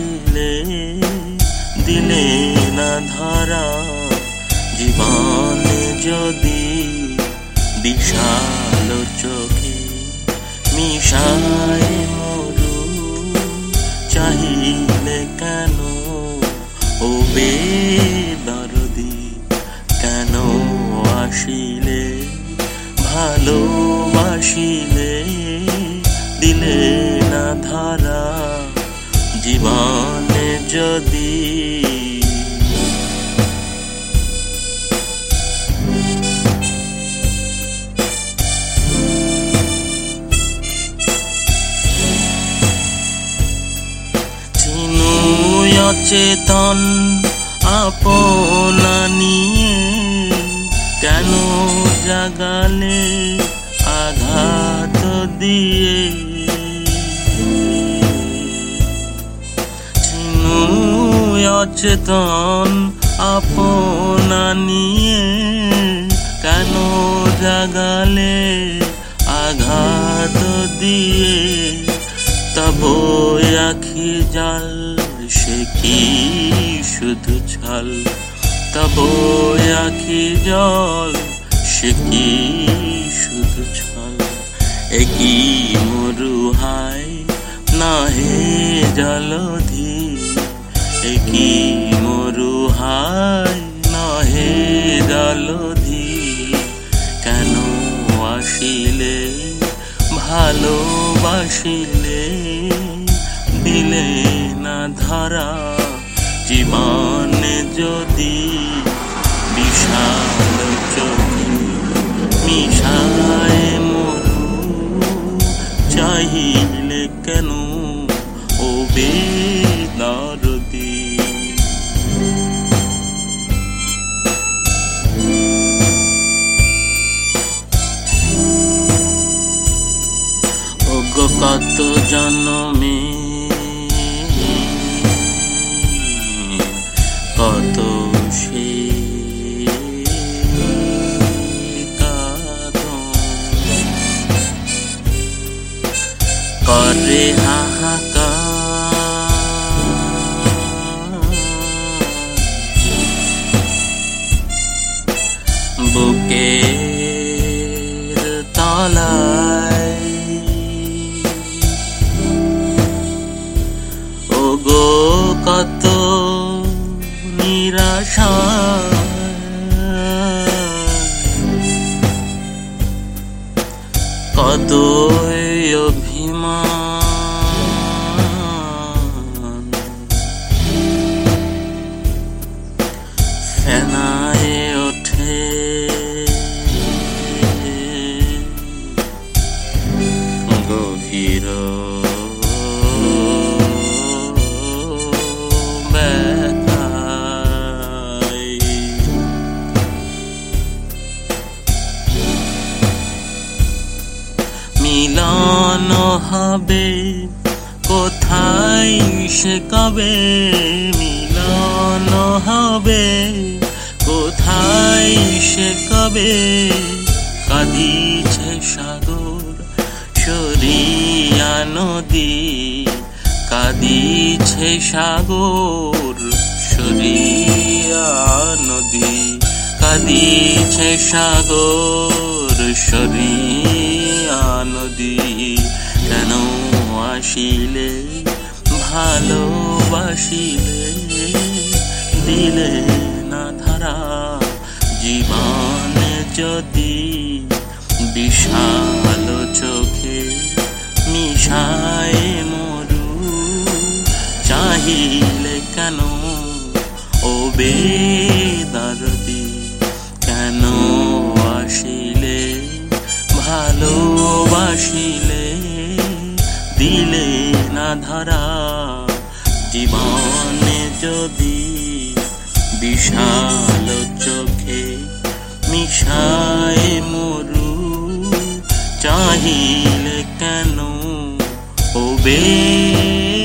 ভালোবাসিলে দিলে না ধরা, জীবনে যদি বিশাল চোখে মিশায় মরু, চাহিলে কেন ও বেদরদি কেন আসিলে, ভালোবাসিলে অচেতন আপনা নিয়ে কেন জাগালে আঘাত দিয়ে? অচেতন আপনা নিয়ে কেন জাগালে আঘাত দিয়ে? তব আখি জাল কি শুধু ছল। তব আখি জল, সে কি শুধু ছল? একই মরু হাই না হে জলধি? একই মরু হাই না হে জলধি? কেন আসিলে, ভালোবাসিলে, দিলে ধরা জীবনে যদি বিশাল চোখে মিশায় মরু চাহিলে কেন ও বেদরদি? কত জন্মে করে হাহাকার বুকের তলায় ও গো কত নিরাশা গভীর। মিলন হবে কোথায় সে কবে? মিলন হবে কোথায় সে কবে? কাঁদিছে সাগর সরিয়া নদী কাঁদিছে সাগর, সরিয়া নদী কাঁদিছে সাগর, সরিয়া নদী কেন আসিলে, ভালোবাসিলে, দিলে না ধারা জীবনে যদি চোখে মিশায় মরু, চাহিলে কেন? ও বেদরদি, কেন আসিলে? ভালোবাসিলে, দিলে না ধরা, জীবনে যদি বিশাল চোখে মিশায় মরু, চাহিলে bem.